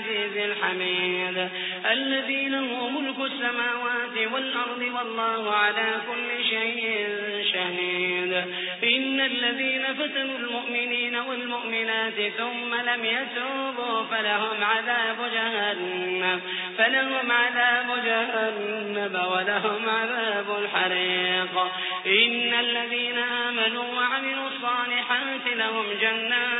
العزيز الحميد. الذي له ملك السماوات والأرض والله على كل شيء شهيد. إن الذين فتنوا المؤمنين والمؤمنات ثم لم يتوبوا فلهم عذاب جهنم. فلهم عذاب جهنم ولهم عذاب الحريق. إن الذين آمنوا وعملوا الصالحات لهم جنات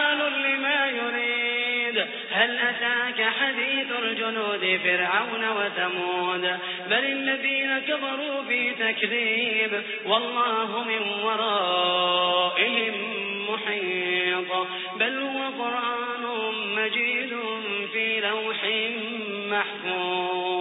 يريد هل أتاك حديث الجنود فرعون وثمود؟ بل الذين كفروا في تكذيب والله من ورائهم محيط. بل هو قرآن مجيد في لوح محفوظ.